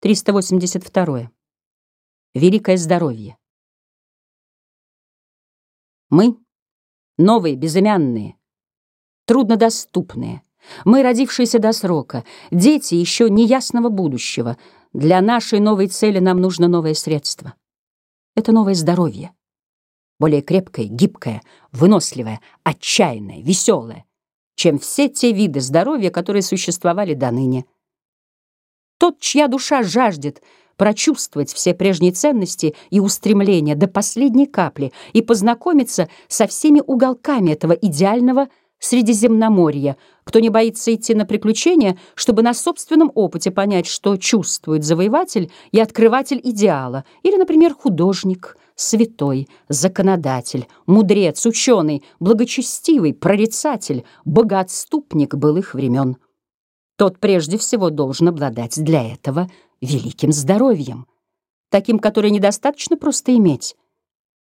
382. Великое здоровье. Мы, новые, безымянные, труднодоступные, мы, родившиеся до срока, дети еще неясного будущего, для нашей новой цели нам нужно новое средство. Это новое здоровье. Более крепкое, гибкое, выносливое, отчаянное, веселое, чем все те виды здоровья, которые существовали до ныне. Тот, чья душа жаждет прочувствовать все прежние ценности и устремления до последней капли и познакомиться со всеми уголками этого идеального Средиземноморья, кто не боится идти на приключения, чтобы на собственном опыте понять, что чувствует завоеватель и открыватель идеала, или, например, художник, святой, законодатель, мудрец, ученый, благочестивый, прорицатель, богоотступник былых времен тот прежде всего должен обладать для этого великим здоровьем, таким, которое недостаточно просто иметь,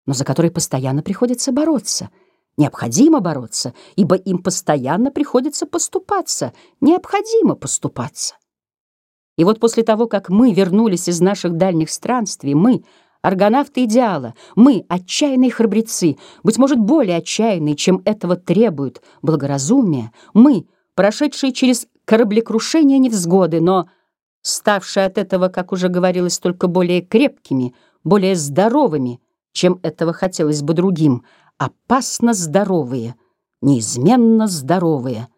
но за который постоянно приходится бороться. Необходимо бороться, ибо им постоянно приходится поступаться, необходимо поступаться. И вот после того, как мы вернулись из наших дальних странствий, мы, аргонавты идеала, мы, отчаянные храбрецы, быть может, более отчаянные, чем этого требует благоразумие, мы, прошедшие через кораблекрушения невзгоды, но ставшие от этого, как уже говорилось, только более крепкими, более здоровыми, чем этого хотелось бы другим, опасно здоровые, неизменно здоровые.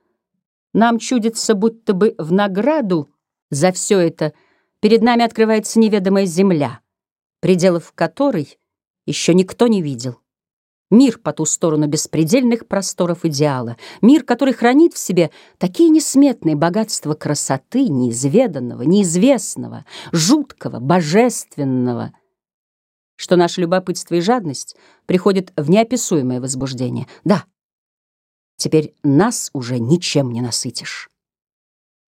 Нам чудится, будто бы в награду за все это перед нами открывается неведомая земля, пределов которой еще никто не видел. Мир по ту сторону беспредельных просторов идеала. Мир, который хранит в себе такие несметные богатства красоты, неизведанного, неизвестного, жуткого, божественного, что наше любопытство и жадность приходят в неописуемое возбуждение. Да, теперь нас уже ничем не насытишь.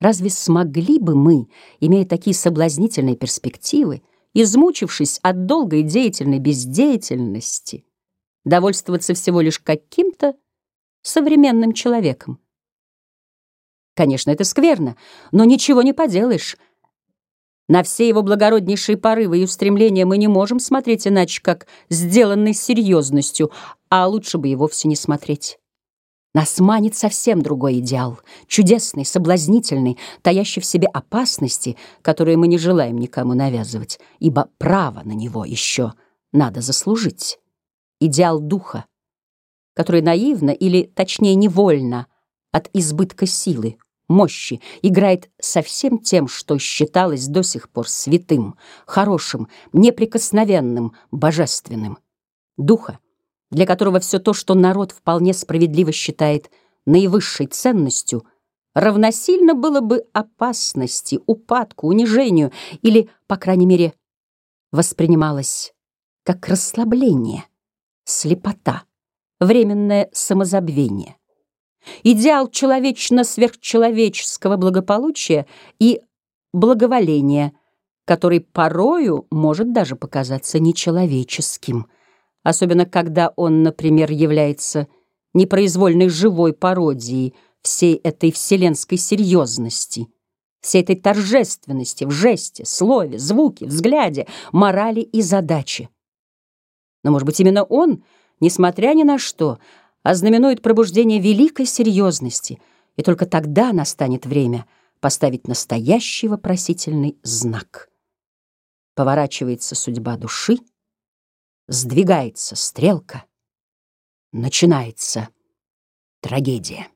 Разве смогли бы мы, имея такие соблазнительные перспективы, измучившись от долгой деятельной бездеятельности, довольствоваться всего лишь каким-то современным человеком. Конечно, это скверно, но ничего не поделаешь. На все его благороднейшие порывы и устремления мы не можем смотреть иначе, как сделанной серьезностью, а лучше бы и вовсе не смотреть. Нас манит совсем другой идеал, чудесный, соблазнительный, таящий в себе опасности, которые мы не желаем никому навязывать, ибо право на него еще надо заслужить идеал духа, который наивно или, точнее, невольно от избытка силы, мощи играет со всем тем, что считалось до сих пор святым, хорошим, неприкосновенным, божественным. Духа, для которого все то, что народ вполне справедливо считает наивысшей ценностью, равносильно было бы опасности, упадку, унижению или, по крайней мере, воспринималось как расслабление слепота, временное самозабвение. Идеал человечно-сверхчеловеческого благополучия и благоволения, который порою может даже показаться нечеловеческим, особенно когда он, например, является непроизвольной живой пародией всей этой вселенской серьезности, всей этой торжественности в жесте, слове, звуке, взгляде, морали и задаче. Но, может быть, именно он, несмотря ни на что, ознаменует пробуждение великой серьезности, и только тогда настанет время поставить настоящий вопросительный знак. Поворачивается судьба души, сдвигается стрелка, начинается трагедия.